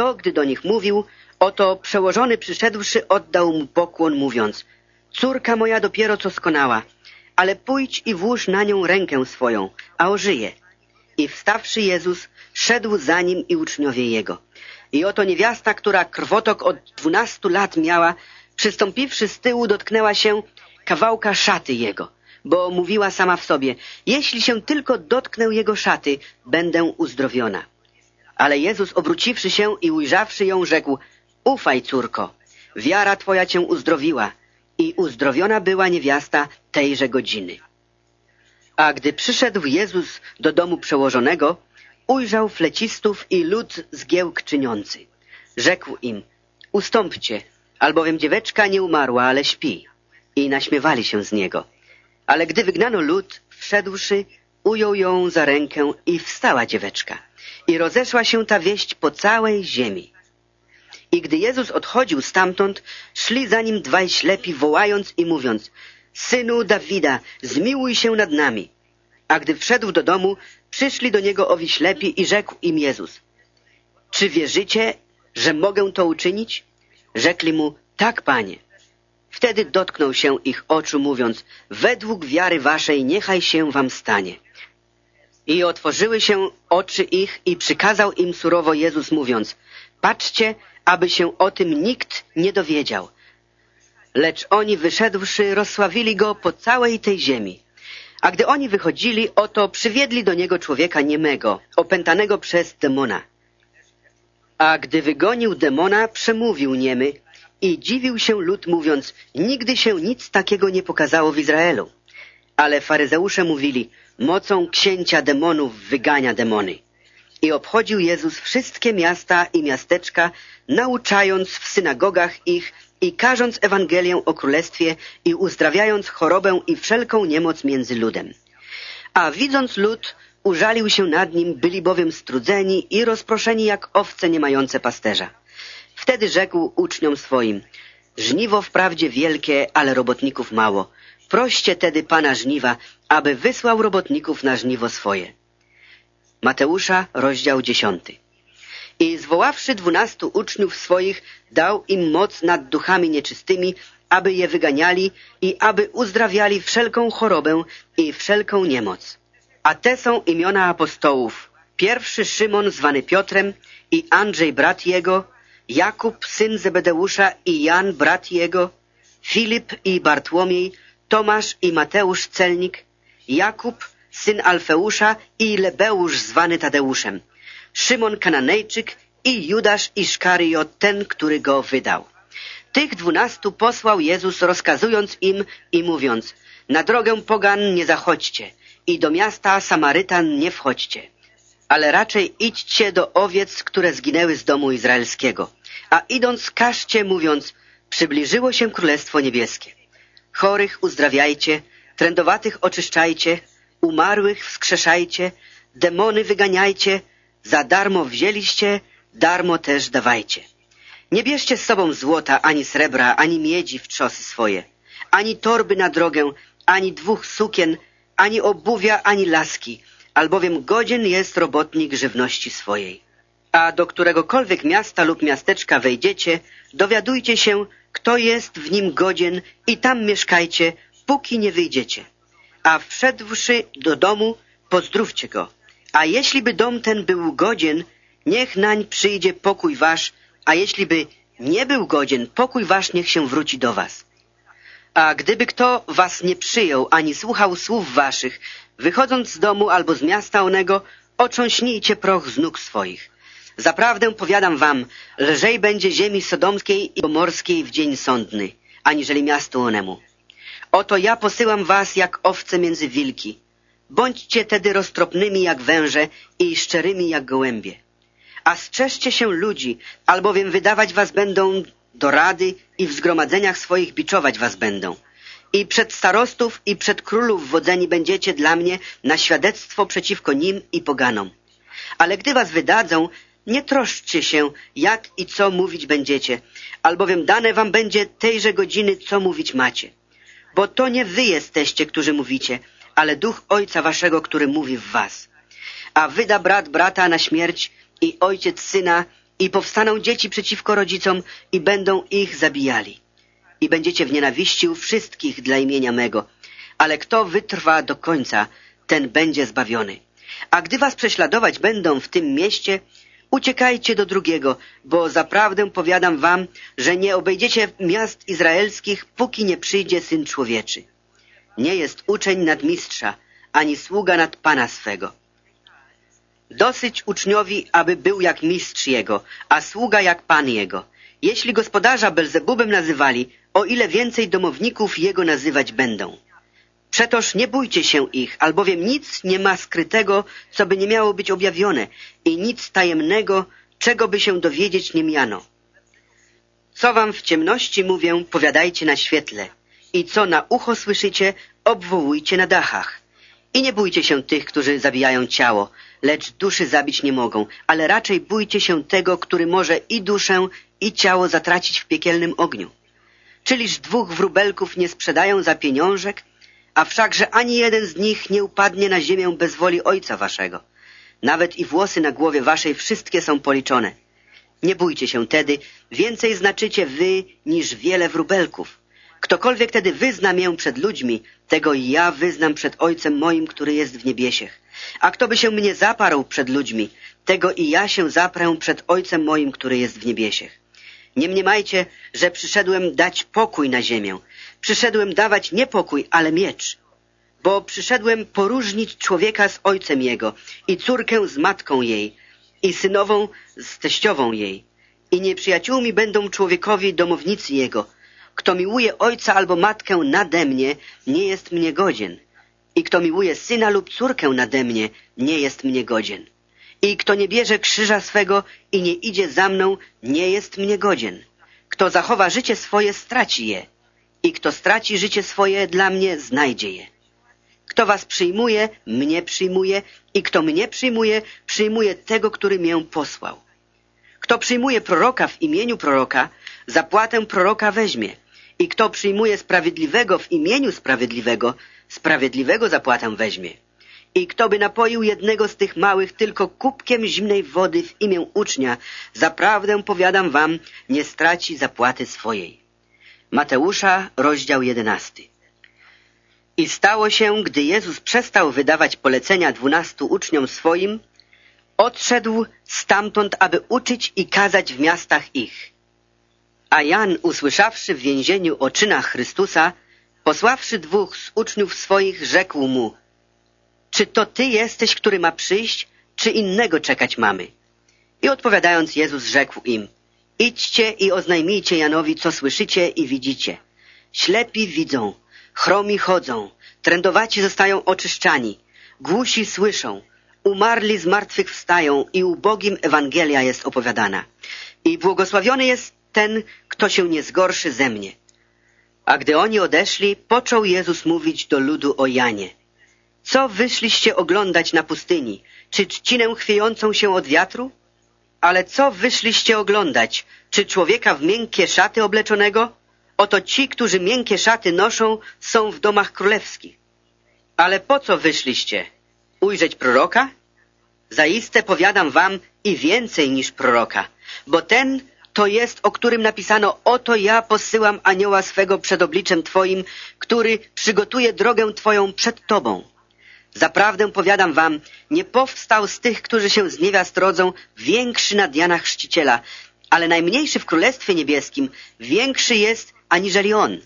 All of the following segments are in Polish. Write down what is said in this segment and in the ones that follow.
to, gdy do nich mówił, oto przełożony przyszedłszy oddał mu pokłon, mówiąc Córka moja dopiero co skonała, ale pójdź i włóż na nią rękę swoją, a ożyje. I wstawszy Jezus, szedł za nim i uczniowie jego. I oto niewiasta, która krwotok od dwunastu lat miała, przystąpiwszy z tyłu, dotknęła się kawałka szaty jego, bo mówiła sama w sobie, jeśli się tylko dotknę jego szaty, będę uzdrowiona. Ale Jezus, obróciwszy się i ujrzawszy ją, rzekł, ufaj, córko, wiara twoja cię uzdrowiła. I uzdrowiona była niewiasta tejże godziny. A gdy przyszedł Jezus do domu przełożonego, ujrzał flecistów i lud zgiełk czyniący. Rzekł im, ustąpcie, albowiem dzieweczka nie umarła, ale śpi. I naśmiewali się z niego. Ale gdy wygnano lud, wszedłszy, ujął ją za rękę i wstała dzieweczka. I rozeszła się ta wieść po całej ziemi. I gdy Jezus odchodził stamtąd, szli za nim dwaj ślepi, wołając i mówiąc, Synu Dawida, zmiłuj się nad nami. A gdy wszedł do domu, przyszli do niego owi ślepi i rzekł im Jezus, Czy wierzycie, że mogę to uczynić? Rzekli mu, tak, panie. Wtedy dotknął się ich oczu, mówiąc, według wiary waszej niechaj się wam stanie. I otworzyły się oczy ich i przykazał im surowo Jezus, mówiąc, patrzcie, aby się o tym nikt nie dowiedział. Lecz oni wyszedłszy, rozsławili go po całej tej ziemi. A gdy oni wychodzili, oto przywiedli do niego człowieka niemego, opętanego przez demona. A gdy wygonił demona, przemówił niemy i dziwił się lud, mówiąc, nigdy się nic takiego nie pokazało w Izraelu. Ale faryzeusze mówili, mocą księcia demonów wygania demony. I obchodził Jezus wszystkie miasta i miasteczka, nauczając w synagogach ich i każąc Ewangelię o Królestwie i uzdrawiając chorobę i wszelką niemoc między ludem. A widząc lud, użalił się nad nim, byli bowiem strudzeni i rozproszeni jak owce nie mające pasterza. Wtedy rzekł uczniom swoim, żniwo wprawdzie wielkie, ale robotników mało. Proście tedy Pana żniwa, aby wysłał robotników na żniwo swoje. Mateusza, rozdział dziesiąty. I zwoławszy dwunastu uczniów swoich, dał im moc nad duchami nieczystymi, aby je wyganiali i aby uzdrawiali wszelką chorobę i wszelką niemoc. A te są imiona apostołów. Pierwszy Szymon zwany Piotrem i Andrzej brat jego, Jakub syn Zebedeusza i Jan brat jego, Filip i Bartłomiej, Tomasz i Mateusz celnik, Jakub syn Alfeusza i Lebeusz zwany Tadeuszem, Szymon Kananejczyk i Judasz Iszkariot, ten, który go wydał. Tych dwunastu posłał Jezus, rozkazując im i mówiąc, na drogę pogan nie zachodźcie i do miasta Samarytan nie wchodźcie, ale raczej idźcie do owiec, które zginęły z domu izraelskiego. A idąc każcie, mówiąc, przybliżyło się Królestwo Niebieskie. Chorych uzdrawiajcie, trędowatych oczyszczajcie, umarłych wskrzeszajcie, demony wyganiajcie, za darmo wzięliście, darmo też dawajcie. Nie bierzcie z sobą złota, ani srebra, ani miedzi w trzosy swoje, ani torby na drogę, ani dwóch sukien, ani obuwia, ani laski, albowiem godzien jest robotnik żywności swojej. A do któregokolwiek miasta lub miasteczka wejdziecie, dowiadujcie się, kto jest w nim godzien i tam mieszkajcie, póki nie wyjdziecie. A wszedłszy do domu, pozdrówcie go. A jeśli by dom ten był godzien, niech nań przyjdzie pokój wasz, a jeśli by nie był godzien, pokój wasz niech się wróci do was. A gdyby kto was nie przyjął, ani słuchał słów waszych, wychodząc z domu albo z miasta onego, otrząśnijcie proch z nóg swoich. Zaprawdę powiadam wam, lżej będzie ziemi sodomskiej i pomorskiej w dzień sądny, aniżeli miastu onemu. Oto ja posyłam was jak owce między wilki. Bądźcie tedy roztropnymi jak węże i szczerymi jak gołębie. A strzeżcie się ludzi, albowiem wydawać was będą do rady i w zgromadzeniach swoich biczować was będą. I przed starostów i przed królów wodzeni będziecie dla mnie na świadectwo przeciwko nim i poganom. Ale gdy was wydadzą, nie troszczcie się, jak i co mówić będziecie, albowiem dane wam będzie tejże godziny, co mówić macie. Bo to nie wy jesteście, którzy mówicie, ale duch Ojca waszego, który mówi w was. A wyda brat brata na śmierć i ojciec syna I powstaną dzieci przeciwko rodzicom i będą ich zabijali. I będziecie w nienawiści u wszystkich dla imienia mego. Ale kto wytrwa do końca, ten będzie zbawiony. A gdy was prześladować będą w tym mieście, uciekajcie do drugiego, bo zaprawdę powiadam wam, że nie obejdziecie miast izraelskich, póki nie przyjdzie Syn Człowieczy. Nie jest uczeń nad mistrza, ani sługa nad Pana swego. Dosyć uczniowi, aby był jak mistrz jego, a sługa jak Pan jego. Jeśli gospodarza Belzebubem nazywali, o ile więcej domowników jego nazywać będą. Przetoż nie bójcie się ich, albowiem nic nie ma skrytego, co by nie miało być objawione i nic tajemnego, czego by się dowiedzieć nie miano. Co wam w ciemności mówię, powiadajcie na świetle i co na ucho słyszycie, obwołujcie na dachach. I nie bójcie się tych, którzy zabijają ciało, lecz duszy zabić nie mogą, ale raczej bójcie się tego, który może i duszę, i ciało zatracić w piekielnym ogniu. Czyliż dwóch wróbelków nie sprzedają za pieniążek, a wszakże ani jeden z nich nie upadnie na ziemię bez woli Ojca Waszego. Nawet i włosy na głowie Waszej wszystkie są policzone. Nie bójcie się tedy, więcej znaczycie wy niż wiele wróbelków. Ktokolwiek tedy wyzna mię przed ludźmi, tego i ja wyznam przed Ojcem moim, który jest w niebiesiech. A kto by się mnie zaparł przed ludźmi, tego i ja się zaprę przed Ojcem moim, który jest w niebiesiech. Nie mniemajcie, że przyszedłem dać pokój na ziemię. Przyszedłem dawać nie pokój, ale miecz. Bo przyszedłem poróżnić człowieka z ojcem jego i córkę z matką jej i synową z teściową jej. I nieprzyjaciółmi będą człowiekowi domownicy jego. Kto miłuje ojca albo matkę nade mnie, nie jest mnie godzien. I kto miłuje syna lub córkę nade mnie, nie jest mnie godzien. I kto nie bierze krzyża swego i nie idzie za mną, nie jest mnie godzien. Kto zachowa życie swoje, straci je. I kto straci życie swoje, dla mnie znajdzie je. Kto was przyjmuje, mnie przyjmuje i kto mnie przyjmuje, przyjmuje tego, który mię posłał. Kto przyjmuje proroka w imieniu proroka, zapłatę proroka weźmie. I kto przyjmuje sprawiedliwego w imieniu sprawiedliwego, sprawiedliwego zapłatę weźmie. I kto by napoił jednego z tych małych tylko kubkiem zimnej wody w imię ucznia, zaprawdę powiadam wam, nie straci zapłaty swojej. Mateusza, rozdział jedenasty. I stało się, gdy Jezus przestał wydawać polecenia dwunastu uczniom swoim, odszedł stamtąd, aby uczyć i kazać w miastach ich. A Jan, usłyszawszy w więzieniu o czynach Chrystusa, posławszy dwóch z uczniów swoich, rzekł mu, czy to Ty jesteś, który ma przyjść, czy innego czekać mamy? I odpowiadając Jezus rzekł im, idźcie i oznajmijcie Janowi, co słyszycie i widzicie. Ślepi widzą, chromi chodzą, trędowaci zostają oczyszczani, głusi słyszą, umarli z martwych wstają i ubogim Ewangelia jest opowiadana. I błogosławiony jest ten, kto się nie zgorszy ze mnie. A gdy oni odeszli, począł Jezus mówić do ludu o Janie. Co wyszliście oglądać na pustyni? Czy trzcinę chwiejącą się od wiatru? Ale co wyszliście oglądać? Czy człowieka w miękkie szaty obleczonego? Oto ci, którzy miękkie szaty noszą, są w domach królewskich. Ale po co wyszliście? Ujrzeć proroka? Zaiste powiadam wam i więcej niż proroka, bo ten to jest, o którym napisano, oto ja posyłam anioła swego przed obliczem Twoim, który przygotuje drogę Twoją przed Tobą. Zaprawdę powiadam wam, nie powstał z tych, którzy się z niewiast rodzą, większy nad Jana Chrzciciela, ale najmniejszy w Królestwie Niebieskim większy jest aniżeli on.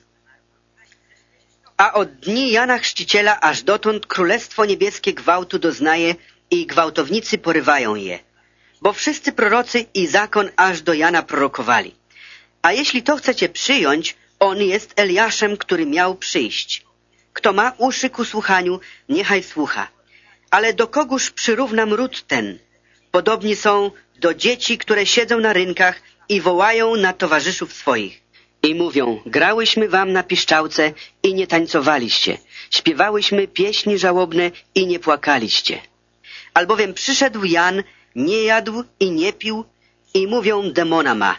A od dni Jana Chrzciciela aż dotąd Królestwo Niebieskie gwałtu doznaje i gwałtownicy porywają je. Bo wszyscy prorocy i zakon aż do Jana prorokowali. A jeśli to chcecie przyjąć, on jest Eliaszem, który miał przyjść. Kto ma uszy ku słuchaniu, niechaj słucha. Ale do kogóż przyrównam ród ten? Podobni są do dzieci, które siedzą na rynkach i wołają na towarzyszów swoich. I mówią, grałyśmy wam na piszczałce i nie tańcowaliście. Śpiewałyśmy pieśni żałobne i nie płakaliście. Albowiem przyszedł Jan, nie jadł i nie pił i mówią, demona ma.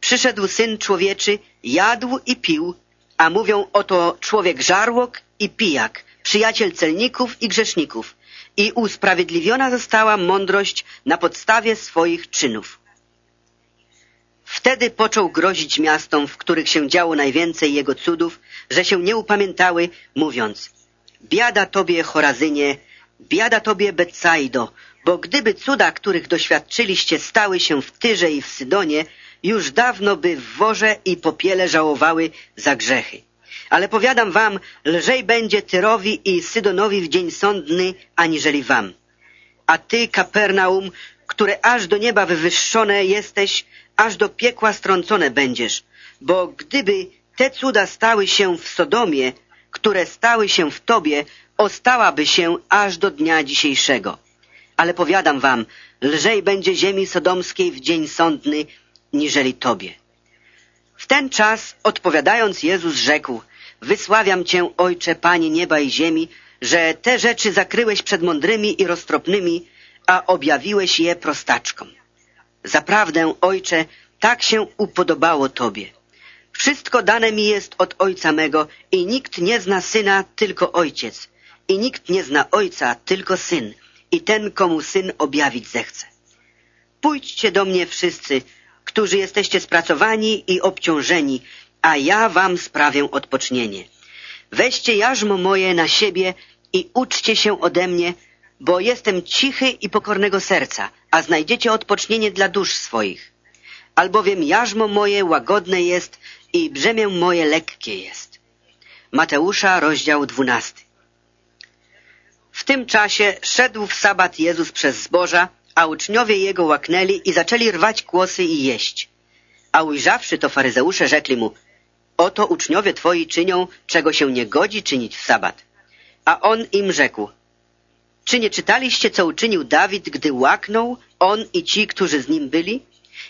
Przyszedł Syn Człowieczy, jadł i pił, a mówią oto człowiek żarłok i pijak, przyjaciel celników i grzeszników. I usprawiedliwiona została mądrość na podstawie swoich czynów. Wtedy począł grozić miastom, w których się działo najwięcej jego cudów, że się nie upamiętały, mówiąc Biada tobie, Chorazynie, biada tobie, Betsaido, bo gdyby cuda, których doświadczyliście, stały się w Tyrze i w Sydonie, już dawno by w worze i popiele żałowały za grzechy. Ale powiadam wam, lżej będzie Tyrowi i Sydonowi w dzień sądny, aniżeli wam. A ty, Kapernaum, które aż do nieba wywyższone jesteś, aż do piekła strącone będziesz. Bo gdyby te cuda stały się w Sodomie, które stały się w tobie, ostałaby się aż do dnia dzisiejszego. Ale powiadam wam, lżej będzie ziemi sodomskiej w dzień sądny, niżeli tobie. W ten czas, odpowiadając, Jezus rzekł, wysławiam Cię, Ojcze, Panie nieba i ziemi, że te rzeczy zakryłeś przed mądrymi i roztropnymi, a objawiłeś je prostaczkom. Zaprawdę, Ojcze, tak się upodobało Tobie. Wszystko dane mi jest od Ojca mego i nikt nie zna Syna, tylko Ojciec. I nikt nie zna Ojca, tylko Syn i ten, komu Syn objawić zechce. Pójdźcie do mnie wszyscy, którzy jesteście spracowani i obciążeni, a ja wam sprawię odpocznienie. Weźcie jarzmo moje na siebie i uczcie się ode mnie, bo jestem cichy i pokornego serca, a znajdziecie odpocznienie dla dusz swoich. Albowiem jarzmo moje łagodne jest i brzemię moje lekkie jest. Mateusza, rozdział dwunasty. W tym czasie szedł w sabat Jezus przez zboża, a uczniowie jego łaknęli i zaczęli rwać kłosy i jeść. A ujrzawszy to faryzeusze rzekli mu, oto uczniowie twoi czynią, czego się nie godzi czynić w sabat. A on im rzekł, czy nie czytaliście, co uczynił Dawid, gdy łaknął, on i ci, którzy z nim byli?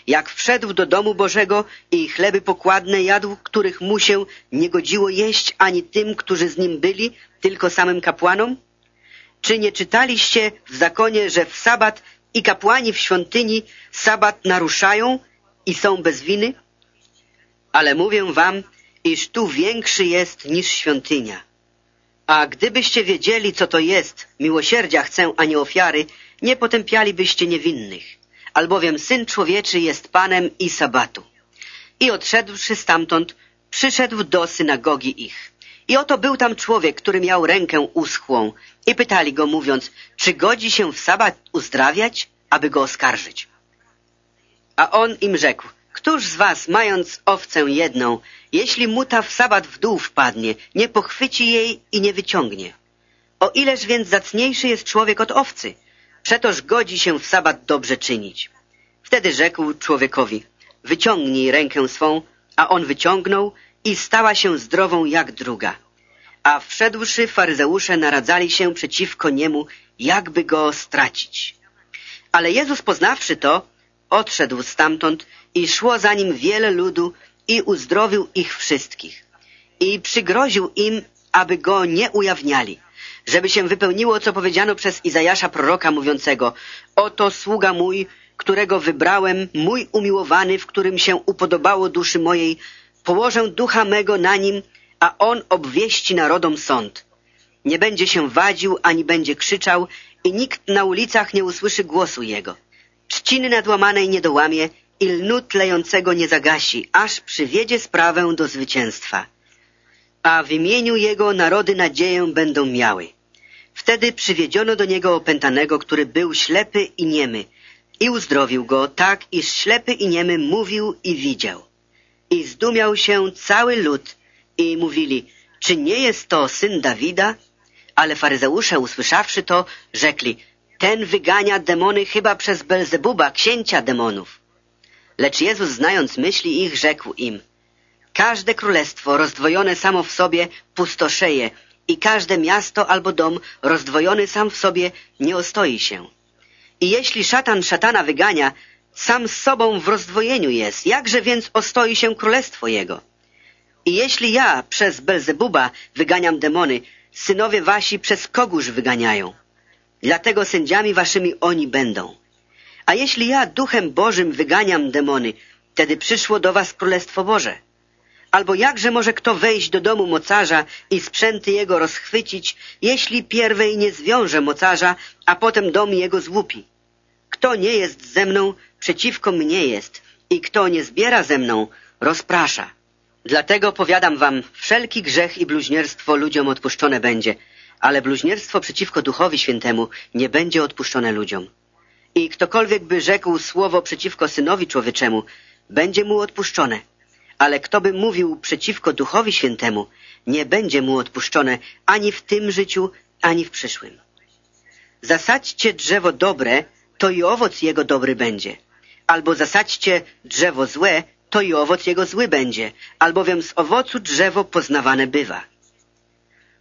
Jak wszedł do domu Bożego i chleby pokładne jadł, których mu się nie godziło jeść ani tym, którzy z nim byli, tylko samym kapłanom? Czy nie czytaliście w zakonie, że w sabat i kapłani w świątyni sabat naruszają i są bez winy? Ale mówię wam, iż tu większy jest niż świątynia. A gdybyście wiedzieli, co to jest, miłosierdzia chcę, a nie ofiary, nie potępialibyście niewinnych, albowiem Syn Człowieczy jest Panem i sabatu. I odszedłszy stamtąd, przyszedł do synagogi ich. I oto był tam człowiek, który miał rękę uschłą i pytali go, mówiąc, czy godzi się w sabat uzdrawiać, aby go oskarżyć? A on im rzekł, któż z was, mając owcę jedną, jeśli mu ta w sabat w dół wpadnie, nie pochwyci jej i nie wyciągnie? O ileż więc zacniejszy jest człowiek od owcy? Przetoż godzi się w sabat dobrze czynić. Wtedy rzekł człowiekowi, wyciągnij rękę swą, a on wyciągnął i stała się zdrową jak druga. A wszedłszy faryzeusze naradzali się przeciwko niemu, jakby go stracić. Ale Jezus poznawszy to, odszedł stamtąd i szło za nim wiele ludu i uzdrowił ich wszystkich. I przygroził im, aby go nie ujawniali, żeby się wypełniło, co powiedziano przez Izajasza proroka mówiącego Oto sługa mój, którego wybrałem, mój umiłowany, w którym się upodobało duszy mojej, położę ducha mego na nim, a on obwieści narodom sąd. Nie będzie się wadził, ani będzie krzyczał i nikt na ulicach nie usłyszy głosu jego. Trzciny nadłamanej nie dołamie i lnu tlejącego nie zagasi, aż przywiedzie sprawę do zwycięstwa. A w imieniu jego narody nadzieję będą miały. Wtedy przywiedziono do niego opętanego, który był ślepy i niemy i uzdrowił go tak, iż ślepy i niemy mówił i widział. I zdumiał się cały lud i mówili, czy nie jest to syn Dawida? Ale faryzeusze usłyszawszy to, rzekli, ten wygania demony chyba przez Belzebuba, księcia demonów. Lecz Jezus, znając myśli ich, rzekł im, każde królestwo rozdwojone samo w sobie pustoszeje i każde miasto albo dom rozdwojony sam w sobie nie ostoi się. I jeśli szatan szatana wygania, sam z sobą w rozdwojeniu jest, jakże więc ostoi się królestwo jego? I jeśli ja przez Belzebuba wyganiam demony, synowie wasi przez kogóż wyganiają? Dlatego sędziami waszymi oni będą. A jeśli ja duchem Bożym wyganiam demony, wtedy przyszło do was Królestwo Boże. Albo jakże może kto wejść do domu mocarza i sprzęty jego rozchwycić, jeśli pierwej nie zwiąże mocarza, a potem dom jego złupi? Kto nie jest ze mną, przeciwko mnie jest i kto nie zbiera ze mną, rozprasza. Dlatego powiadam wam, wszelki grzech i bluźnierstwo ludziom odpuszczone będzie, ale bluźnierstwo przeciwko Duchowi Świętemu nie będzie odpuszczone ludziom. I ktokolwiek by rzekł słowo przeciwko Synowi Człowieczemu, będzie mu odpuszczone. Ale kto by mówił przeciwko Duchowi Świętemu, nie będzie mu odpuszczone ani w tym życiu, ani w przyszłym. Zasadźcie drzewo dobre, to i owoc jego dobry będzie. Albo zasadźcie drzewo złe, to i owoc jego zły będzie, albowiem z owocu drzewo poznawane bywa.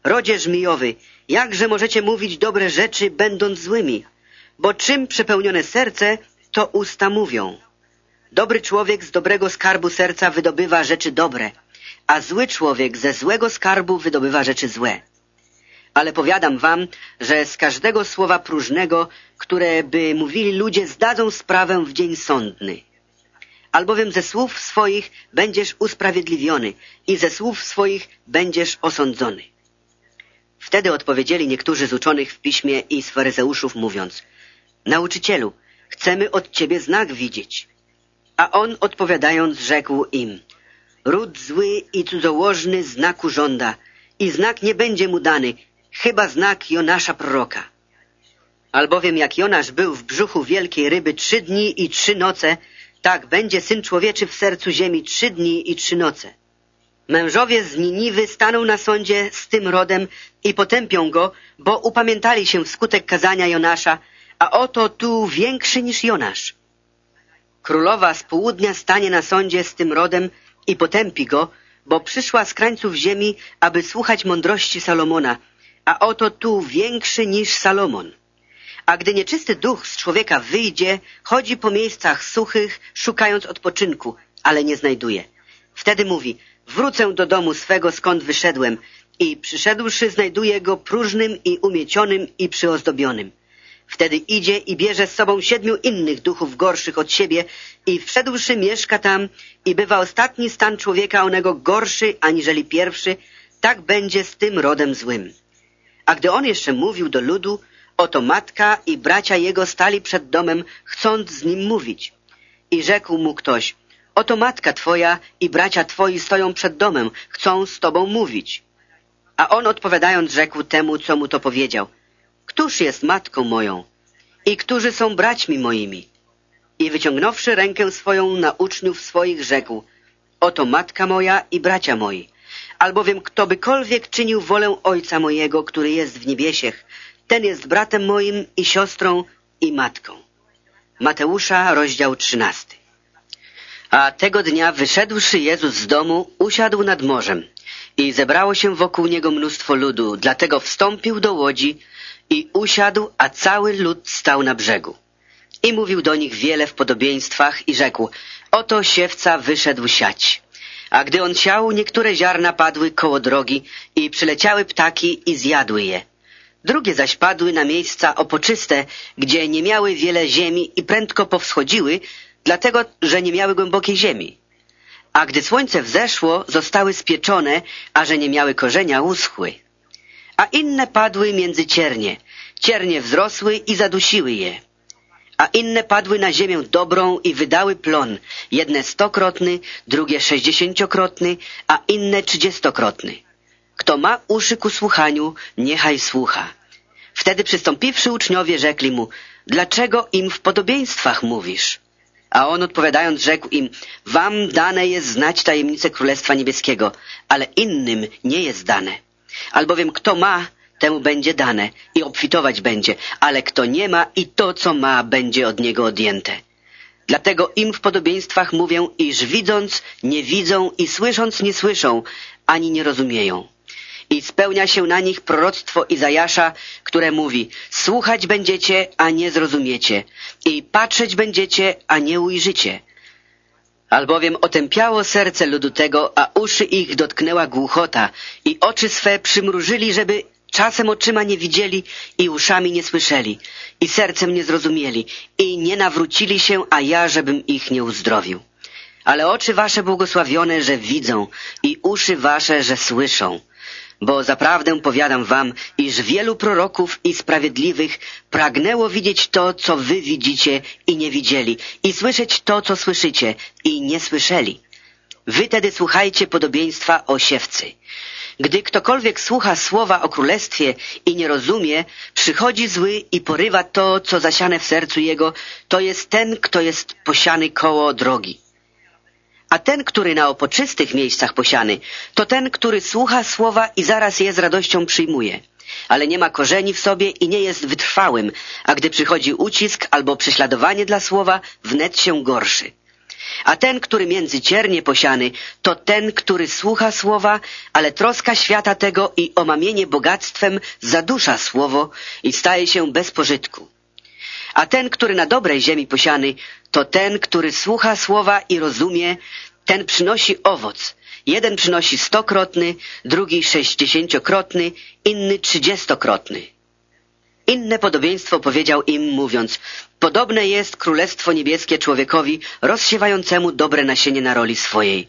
Rodzie żmijowy, jakże możecie mówić dobre rzeczy, będąc złymi? Bo czym przepełnione serce, to usta mówią. Dobry człowiek z dobrego skarbu serca wydobywa rzeczy dobre, a zły człowiek ze złego skarbu wydobywa rzeczy złe. Ale powiadam wam, że z każdego słowa próżnego, które by mówili ludzie, zdadzą sprawę w dzień sądny. Albowiem ze słów swoich będziesz usprawiedliwiony i ze słów swoich będziesz osądzony. Wtedy odpowiedzieli niektórzy z uczonych w piśmie i z faryzeuszów, mówiąc Nauczycielu, chcemy od ciebie znak widzieć. A on odpowiadając rzekł im Ród zły i cudzołożny znaku żąda i znak nie będzie mu dany, chyba znak Jonasza proroka. Albowiem jak Jonasz był w brzuchu wielkiej ryby trzy dni i trzy noce, tak będzie Syn Człowieczy w sercu ziemi trzy dni i trzy noce. Mężowie z Niniwy staną na sądzie z tym rodem i potępią go, bo upamiętali się wskutek kazania Jonasza, a oto tu większy niż Jonasz. Królowa z południa stanie na sądzie z tym rodem i potępi go, bo przyszła z krańców ziemi, aby słuchać mądrości Salomona, a oto tu większy niż Salomon. A gdy nieczysty duch z człowieka wyjdzie, chodzi po miejscach suchych, szukając odpoczynku, ale nie znajduje. Wtedy mówi, wrócę do domu swego, skąd wyszedłem, i przyszedłszy znajduje go próżnym i umiecionym i przyozdobionym. Wtedy idzie i bierze z sobą siedmiu innych duchów gorszych od siebie i wszedłszy mieszka tam i bywa ostatni stan człowieka onego gorszy aniżeli pierwszy, tak będzie z tym rodem złym. A gdy on jeszcze mówił do ludu, oto matka i bracia jego stali przed domem, chcąc z nim mówić. I rzekł mu ktoś, oto matka twoja i bracia twoi stoją przed domem, chcą z tobą mówić. A on odpowiadając rzekł temu, co mu to powiedział, któż jest matką moją i którzy są braćmi moimi? I wyciągnąwszy rękę swoją na uczniów swoich rzekł, oto matka moja i bracia moi albowiem ktobykolwiek czynił wolę Ojca mojego, który jest w niebiesiech, ten jest bratem moim i siostrą i matką. Mateusza, rozdział trzynasty. A tego dnia wyszedłszy Jezus z domu, usiadł nad morzem i zebrało się wokół niego mnóstwo ludu, dlatego wstąpił do łodzi i usiadł, a cały lud stał na brzegu. I mówił do nich wiele w podobieństwach i rzekł, oto siewca wyszedł siać. A gdy on siał, niektóre ziarna padły koło drogi i przyleciały ptaki i zjadły je. Drugie zaś padły na miejsca opoczyste, gdzie nie miały wiele ziemi i prędko powschodziły, dlatego, że nie miały głębokiej ziemi. A gdy słońce wzeszło, zostały spieczone, a że nie miały korzenia, uschły. A inne padły między ciernie. Ciernie wzrosły i zadusiły je a inne padły na ziemię dobrą i wydały plon, jedne stokrotny, drugie sześćdziesięciokrotny, a inne trzydziestokrotny. Kto ma uszy ku słuchaniu, niechaj słucha. Wtedy przystąpiwszy uczniowie rzekli mu, dlaczego im w podobieństwach mówisz? A on odpowiadając rzekł im, wam dane jest znać tajemnicę Królestwa Niebieskiego, ale innym nie jest dane. Albowiem kto ma, temu będzie dane i obfitować będzie, ale kto nie ma i to, co ma, będzie od niego odjęte. Dlatego im w podobieństwach mówię, iż widząc nie widzą i słysząc nie słyszą, ani nie rozumieją. I spełnia się na nich proroctwo Izajasza, które mówi, słuchać będziecie, a nie zrozumiecie, i patrzeć będziecie, a nie ujrzycie. Albowiem otępiało serce ludu tego, a uszy ich dotknęła głuchota i oczy swe przymrużyli, żeby Czasem oczyma nie widzieli i uszami nie słyszeli i sercem nie zrozumieli i nie nawrócili się, a ja, żebym ich nie uzdrowił. Ale oczy wasze błogosławione, że widzą i uszy wasze, że słyszą. Bo zaprawdę powiadam wam, iż wielu proroków i sprawiedliwych pragnęło widzieć to, co wy widzicie i nie widzieli, i słyszeć to, co słyszycie i nie słyszeli. Wy tedy słuchajcie podobieństwa o siewcy. Gdy ktokolwiek słucha słowa o królestwie i nie rozumie, przychodzi zły i porywa to, co zasiane w sercu jego, to jest ten, kto jest posiany koło drogi. A ten, który na opoczystych miejscach posiany, to ten, który słucha słowa i zaraz je z radością przyjmuje, ale nie ma korzeni w sobie i nie jest wytrwałym, a gdy przychodzi ucisk albo prześladowanie dla słowa, wnet się gorszy. A ten, który między ciernie posiany, to ten, który słucha słowa, ale troska świata tego i omamienie bogactwem zadusza słowo i staje się bez pożytku. A ten, który na dobrej ziemi posiany, to ten, który słucha słowa i rozumie, ten przynosi owoc. Jeden przynosi stokrotny, drugi sześćdziesięciokrotny, inny trzydziestokrotny. Inne podobieństwo powiedział im, mówiąc, podobne jest Królestwo Niebieskie człowiekowi rozsiewającemu dobre nasienie na roli swojej.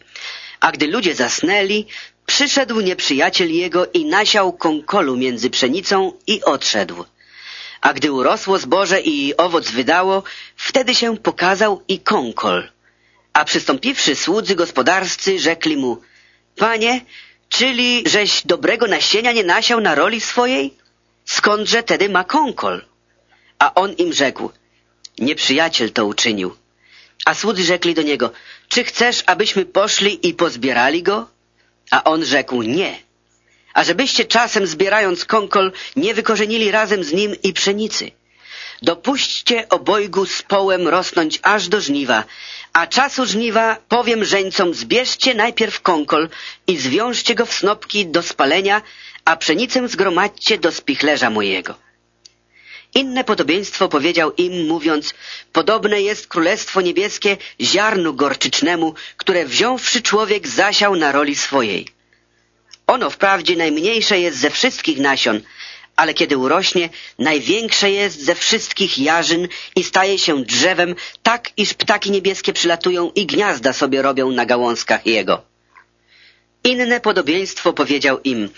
A gdy ludzie zasnęli, przyszedł nieprzyjaciel jego i nasiał kąkolu między pszenicą i odszedł. A gdy urosło zboże i owoc wydało, wtedy się pokazał i kąkol. A przystąpiwszy słudzy gospodarscy, rzekli mu, Panie, czyli żeś dobrego nasienia nie nasiał na roli swojej? Skądże tedy ma kąkol? A on im rzekł, nieprzyjaciel to uczynił. A słudzy rzekli do niego, czy chcesz, abyśmy poszli i pozbierali go? A on rzekł, nie. A żebyście czasem zbierając kąkol nie wykorzenili razem z nim i pszenicy. Dopuśćcie obojgu z połem rosnąć aż do żniwa, a czasu żniwa powiem żeńcom, zbierzcie najpierw kąkol i zwiążcie go w snopki do spalenia, a pszenicę zgromadźcie do spichlerza mojego. Inne podobieństwo powiedział im, mówiąc, podobne jest Królestwo Niebieskie ziarnu gorczycznemu, które wziąwszy człowiek zasiał na roli swojej. Ono wprawdzie najmniejsze jest ze wszystkich nasion, ale kiedy urośnie, największe jest ze wszystkich jarzyn i staje się drzewem, tak iż ptaki niebieskie przylatują i gniazda sobie robią na gałązkach jego. Inne podobieństwo powiedział im,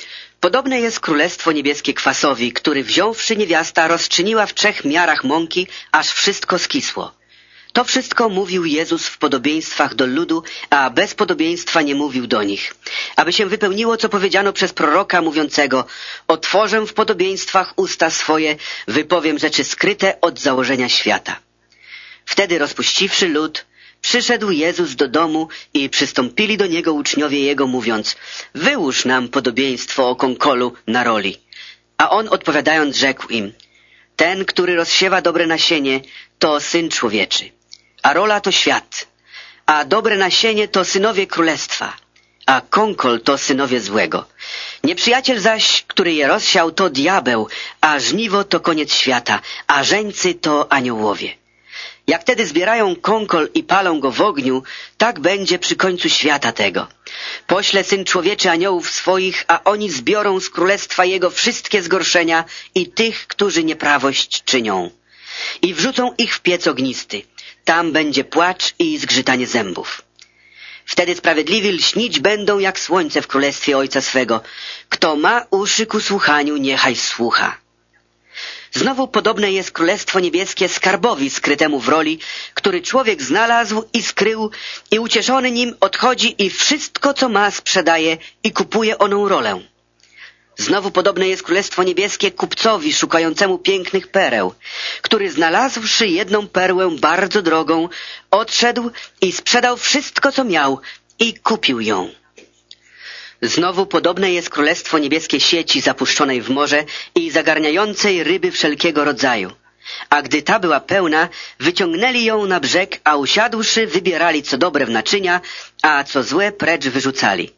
podobne jest królestwo niebieskie kwasowi, który wziąwszy niewiasta rozczyniła w trzech miarach mąki, aż wszystko skisło. To wszystko mówił Jezus w podobieństwach do ludu, a bez podobieństwa nie mówił do nich. Aby się wypełniło, co powiedziano przez proroka mówiącego, otworzę w podobieństwach usta swoje, wypowiem rzeczy skryte od założenia świata. Wtedy rozpuściwszy lud, przyszedł Jezus do domu i przystąpili do niego uczniowie jego, mówiąc, wyłóż nam podobieństwo o konkolu na roli. A on odpowiadając rzekł im, ten, który rozsiewa dobre nasienie, to Syn Człowieczy a rola to świat, a dobre nasienie to synowie królestwa, a konkol to synowie złego. Nieprzyjaciel zaś, który je rozsiał, to diabeł, a żniwo to koniec świata, a żeńcy to aniołowie. Jak wtedy zbierają konkol i palą go w ogniu, tak będzie przy końcu świata tego. Pośle Syn Człowieczy aniołów swoich, a oni zbiorą z królestwa Jego wszystkie zgorszenia i tych, którzy nieprawość czynią. I wrzucą ich w piec ognisty. Tam będzie płacz i zgrzytanie zębów. Wtedy sprawiedliwi lśnić będą jak słońce w królestwie Ojca swego. Kto ma uszy ku słuchaniu, niechaj słucha. Znowu podobne jest Królestwo Niebieskie skarbowi skrytemu w roli, który człowiek znalazł i skrył i ucieszony nim odchodzi i wszystko, co ma, sprzedaje i kupuje oną rolę. Znowu podobne jest Królestwo Niebieskie kupcowi szukającemu pięknych pereł, który znalazłszy jedną perłę bardzo drogą, odszedł i sprzedał wszystko, co miał i kupił ją. Znowu podobne jest Królestwo Niebieskie sieci zapuszczonej w morze i zagarniającej ryby wszelkiego rodzaju. A gdy ta była pełna, wyciągnęli ją na brzeg, a usiadłszy wybierali co dobre w naczynia, a co złe precz wyrzucali.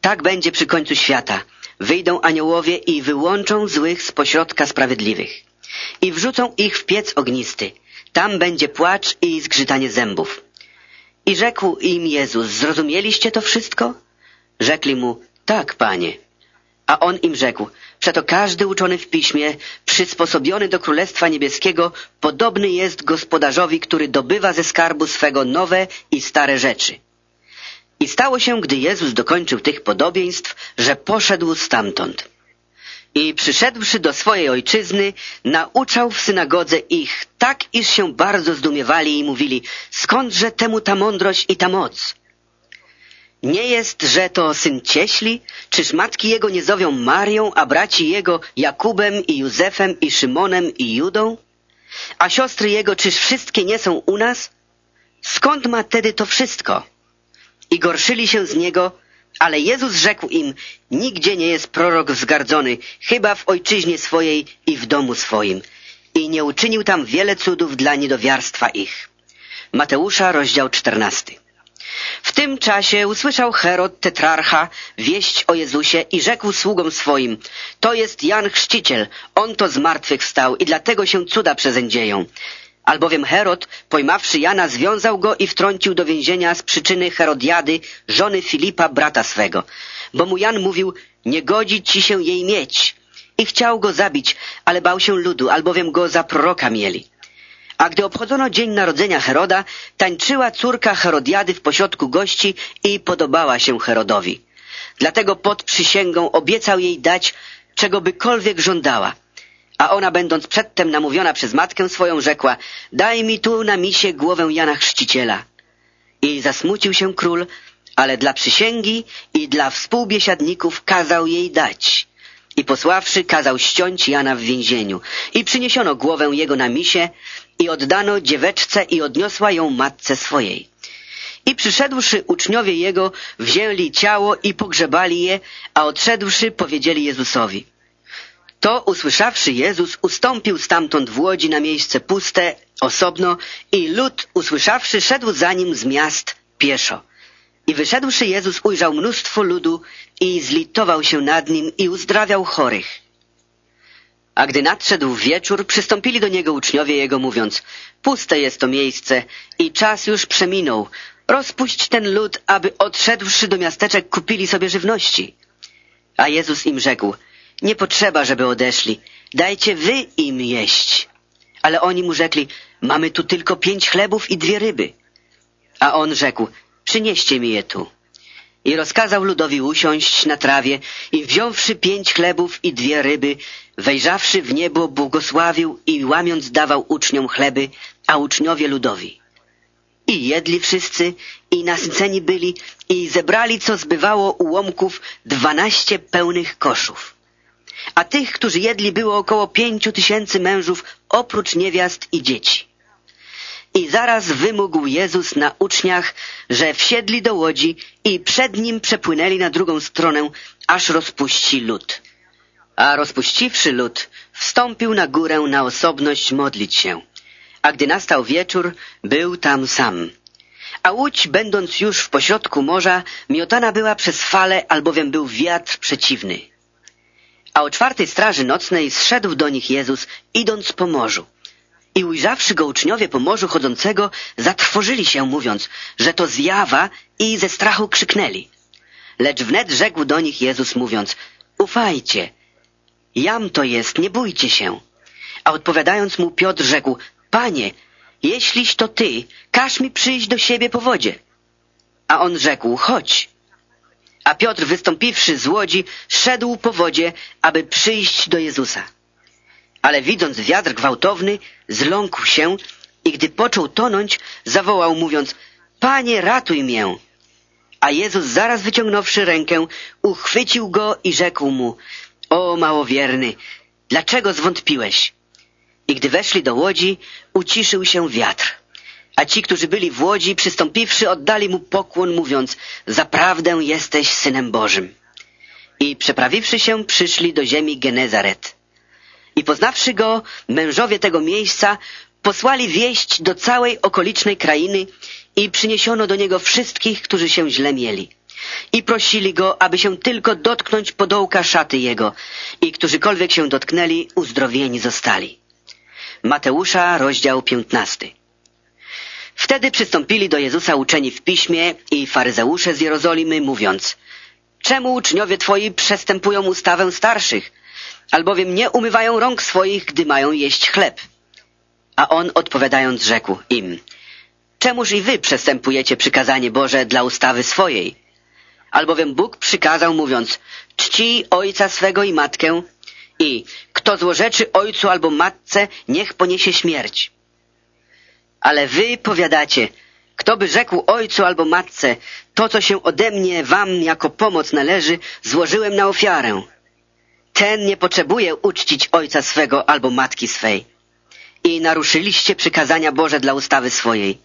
Tak będzie przy końcu świata – wyjdą aniołowie i wyłączą złych z pośrodka sprawiedliwych i wrzucą ich w piec ognisty. Tam będzie płacz i zgrzytanie zębów. I rzekł im Jezus, zrozumieliście to wszystko? Rzekli mu, tak, panie. A on im rzekł, przeto każdy uczony w piśmie, przysposobiony do Królestwa Niebieskiego, podobny jest gospodarzowi, który dobywa ze skarbu swego nowe i stare rzeczy. I stało się, gdy Jezus dokończył tych podobieństw, że poszedł stamtąd. I przyszedłszy do swojej ojczyzny, nauczał w synagodze ich tak, iż się bardzo zdumiewali i mówili, skądże temu ta mądrość i ta moc? Nie jest, że to syn cieśli? Czyż matki jego nie zowią Marią, a braci jego Jakubem i Józefem i Szymonem i Judą? A siostry jego czyż wszystkie nie są u nas? Skąd ma tedy to wszystko? I gorszyli się z niego, ale Jezus rzekł im, nigdzie nie jest prorok wzgardzony, chyba w ojczyźnie swojej i w domu swoim. I nie uczynił tam wiele cudów dla niedowiarstwa ich. Mateusza, rozdział czternasty. W tym czasie usłyszał Herod tetrarcha wieść o Jezusie i rzekł sługom swoim, to jest Jan Chrzciciel, on to z martwych wstał i dlatego się cuda przezeń dzieją. Albowiem Herod, pojmawszy Jana, związał go i wtrącił do więzienia z przyczyny Herodiady, żony Filipa, brata swego. Bo mu Jan mówił, nie godzi ci się jej mieć. I chciał go zabić, ale bał się ludu, albowiem go za proroka mieli. A gdy obchodzono dzień narodzenia Heroda, tańczyła córka Herodiady w pośrodku gości i podobała się Herodowi. Dlatego pod przysięgą obiecał jej dać, czego bykolwiek żądała. A ona, będąc przedtem namówiona przez matkę swoją, rzekła, daj mi tu na misie głowę Jana Chrzciciela. I zasmucił się król, ale dla przysięgi i dla współbiesiadników kazał jej dać. I posławszy, kazał ściąć Jana w więzieniu. I przyniesiono głowę jego na misie i oddano dzieweczce i odniosła ją matce swojej. I przyszedłszy uczniowie jego, wzięli ciało i pogrzebali je, a odszedłszy powiedzieli Jezusowi. To usłyszawszy Jezus ustąpił stamtąd w łodzi na miejsce puste, osobno i lud usłyszawszy szedł za nim z miast pieszo. I wyszedłszy Jezus ujrzał mnóstwo ludu i zlitował się nad nim i uzdrawiał chorych. A gdy nadszedł wieczór, przystąpili do niego uczniowie jego, mówiąc, puste jest to miejsce i czas już przeminął. Rozpuść ten lud, aby odszedłszy do miasteczek kupili sobie żywności. A Jezus im rzekł, nie potrzeba, żeby odeszli. Dajcie wy im jeść. Ale oni mu rzekli, mamy tu tylko pięć chlebów i dwie ryby. A on rzekł, przynieście mi je tu. I rozkazał ludowi usiąść na trawie i wziąwszy pięć chlebów i dwie ryby, wejrzawszy w niebo, błogosławił i łamiąc dawał uczniom chleby, a uczniowie ludowi. I jedli wszyscy, i nasyceni byli, i zebrali, co zbywało ułomków, dwanaście pełnych koszów. A tych, którzy jedli, było około pięciu tysięcy mężów, oprócz niewiast i dzieci. I zaraz wymógł Jezus na uczniach, że wsiedli do łodzi i przed nim przepłynęli na drugą stronę, aż rozpuści lud. A rozpuściwszy lud, wstąpił na górę na osobność modlić się. A gdy nastał wieczór, był tam sam. A łódź, będąc już w pośrodku morza, miotana była przez fale, albowiem był wiatr przeciwny. A o czwartej straży nocnej zszedł do nich Jezus, idąc po morzu. I ujrzawszy go uczniowie po morzu chodzącego, zatrwożyli się, mówiąc, że to zjawa i ze strachu krzyknęli. Lecz wnet rzekł do nich Jezus, mówiąc, ufajcie, jam to jest, nie bójcie się. A odpowiadając mu Piotr rzekł, Panie, jeśliś to Ty, każ mi przyjść do siebie po wodzie. A on rzekł, chodź. A Piotr, wystąpiwszy z łodzi, szedł po wodzie, aby przyjść do Jezusa. Ale widząc wiatr gwałtowny, zląkł się i gdy począł tonąć, zawołał mówiąc, Panie, ratuj mię! A Jezus zaraz wyciągnąwszy rękę, uchwycił go i rzekł mu, O małowierny, dlaczego zwątpiłeś? I gdy weszli do łodzi, uciszył się wiatr. A ci, którzy byli w łodzi, przystąpiwszy, oddali mu pokłon, mówiąc, zaprawdę jesteś Synem Bożym. I przeprawiwszy się, przyszli do ziemi Genezaret. I poznawszy go, mężowie tego miejsca posłali wieść do całej okolicznej krainy i przyniesiono do niego wszystkich, którzy się źle mieli. I prosili go, aby się tylko dotknąć podołka szaty jego i którzykolwiek się dotknęli, uzdrowieni zostali. Mateusza, rozdział piętnasty. Wtedy przystąpili do Jezusa uczeni w piśmie i faryzeusze z Jerozolimy, mówiąc Czemu uczniowie twoi przestępują ustawę starszych? Albowiem nie umywają rąk swoich, gdy mają jeść chleb. A on odpowiadając rzekł im Czemuż i wy przestępujecie przykazanie Boże dla ustawy swojej? Albowiem Bóg przykazał mówiąc, czci ojca swego i matkę i kto złorzeczy ojcu albo matce, niech poniesie śmierć. Ale wy powiadacie, kto by rzekł ojcu albo matce, to co się ode mnie wam jako pomoc należy, złożyłem na ofiarę. Ten nie potrzebuje uczcić ojca swego albo matki swej. I naruszyliście przykazania Boże dla ustawy swojej.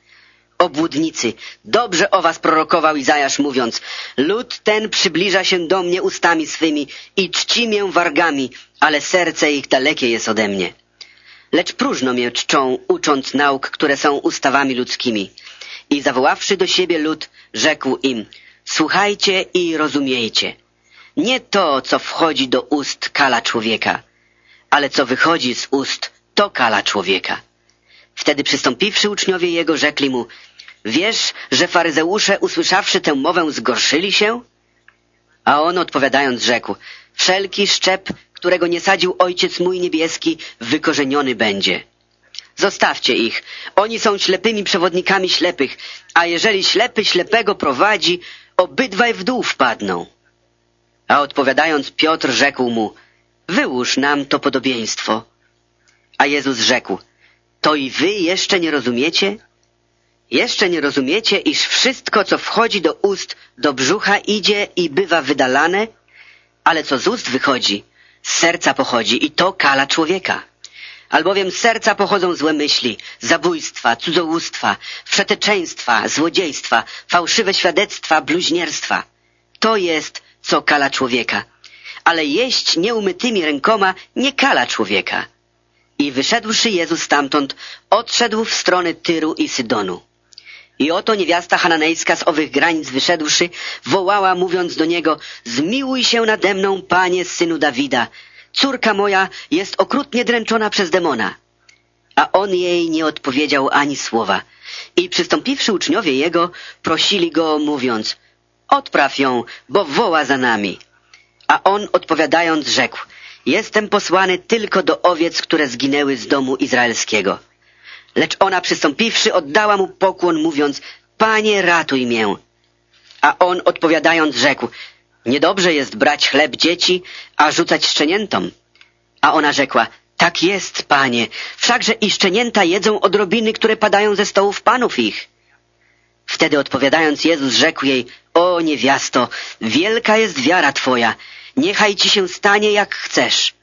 Obłudnicy, dobrze o was prorokował Izajasz mówiąc, lud ten przybliża się do mnie ustami swymi i czci mię wargami, ale serce ich dalekie jest ode mnie. Lecz próżno mnie czczą, ucząc nauk, które są ustawami ludzkimi. I zawoławszy do siebie lud, rzekł im, słuchajcie i rozumiejcie. Nie to, co wchodzi do ust kala człowieka, ale co wychodzi z ust, to kala człowieka. Wtedy przystąpiwszy uczniowie jego rzekli mu, wiesz, że faryzeusze usłyszawszy tę mowę zgorszyli się? A on odpowiadając rzekł, wszelki szczep, którego nie sadził ojciec mój niebieski, wykorzeniony będzie. Zostawcie ich. Oni są ślepymi przewodnikami ślepych, a jeżeli ślepy ślepego prowadzi, obydwaj w dół wpadną. A odpowiadając Piotr rzekł mu, wyłóż nam to podobieństwo. A Jezus rzekł, to i wy jeszcze nie rozumiecie? Jeszcze nie rozumiecie, iż wszystko, co wchodzi do ust, do brzucha idzie i bywa wydalane? Ale co z ust wychodzi, z serca pochodzi i to kala człowieka. Albowiem z serca pochodzą złe myśli, zabójstwa, cudzołóstwa, wszeteczeństwa, złodziejstwa, fałszywe świadectwa, bluźnierstwa. To jest, co kala człowieka. Ale jeść nieumytymi rękoma nie kala człowieka. I wyszedłszy Jezus stamtąd, odszedł w stronę Tyru i Sydonu. I oto niewiasta hananejska z owych granic wyszedłszy, wołała, mówiąc do niego, zmiłuj się nade mną, panie, synu Dawida. Córka moja jest okrutnie dręczona przez demona. A on jej nie odpowiedział ani słowa. I przystąpiwszy uczniowie jego, prosili go, mówiąc, odpraw ją, bo woła za nami. A on odpowiadając rzekł, jestem posłany tylko do owiec, które zginęły z domu izraelskiego. Lecz ona przystąpiwszy, oddała mu pokłon, mówiąc, Panie, ratuj mię. A on odpowiadając rzekł, niedobrze jest brać chleb dzieci, a rzucać szczeniętom. A ona rzekła, tak jest, panie, wszakże i szczenięta jedzą odrobiny, które padają ze stołów panów ich. Wtedy odpowiadając Jezus rzekł jej, o niewiasto, wielka jest wiara twoja, niechaj ci się stanie jak chcesz.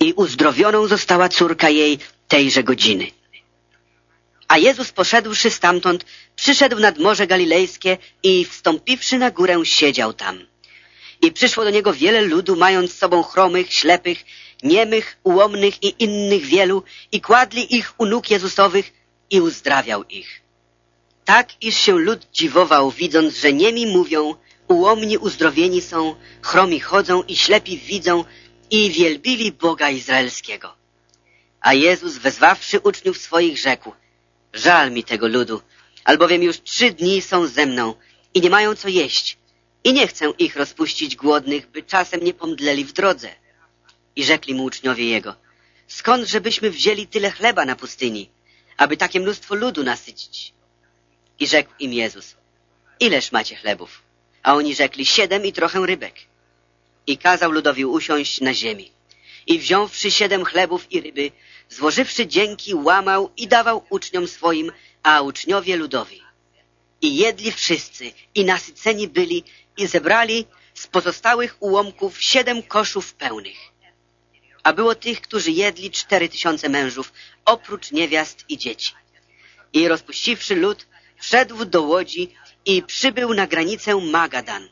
I uzdrowioną została córka jej tejże godziny. A Jezus poszedłszy stamtąd, przyszedł nad Morze Galilejskie i wstąpiwszy na górę siedział tam. I przyszło do niego wiele ludu, mając z sobą chromych, ślepych, niemych, ułomnych i innych wielu i kładli ich u nóg Jezusowych i uzdrawiał ich. Tak, iż się lud dziwował, widząc, że niemi mówią, ułomni uzdrowieni są, chromi chodzą i ślepi widzą i wielbili Boga Izraelskiego. A Jezus, wezwawszy uczniów swoich, rzekł, żal mi tego ludu, albowiem już trzy dni są ze mną i nie mają co jeść i nie chcę ich rozpuścić głodnych, by czasem nie pomdleli w drodze. I rzekli mu uczniowie jego, skąd żebyśmy wzięli tyle chleba na pustyni, aby takie mnóstwo ludu nasycić? I rzekł im Jezus, ileż macie chlebów? A oni rzekli, siedem i trochę rybek. I kazał ludowi usiąść na ziemi. I wziąwszy siedem chlebów i ryby, złożywszy dzięki, łamał i dawał uczniom swoim, a uczniowie ludowi. I jedli wszyscy, i nasyceni byli, i zebrali z pozostałych ułomków siedem koszów pełnych. A było tych, którzy jedli cztery tysiące mężów, oprócz niewiast i dzieci. I rozpuściwszy lud, wszedł do łodzi i przybył na granicę Magadan.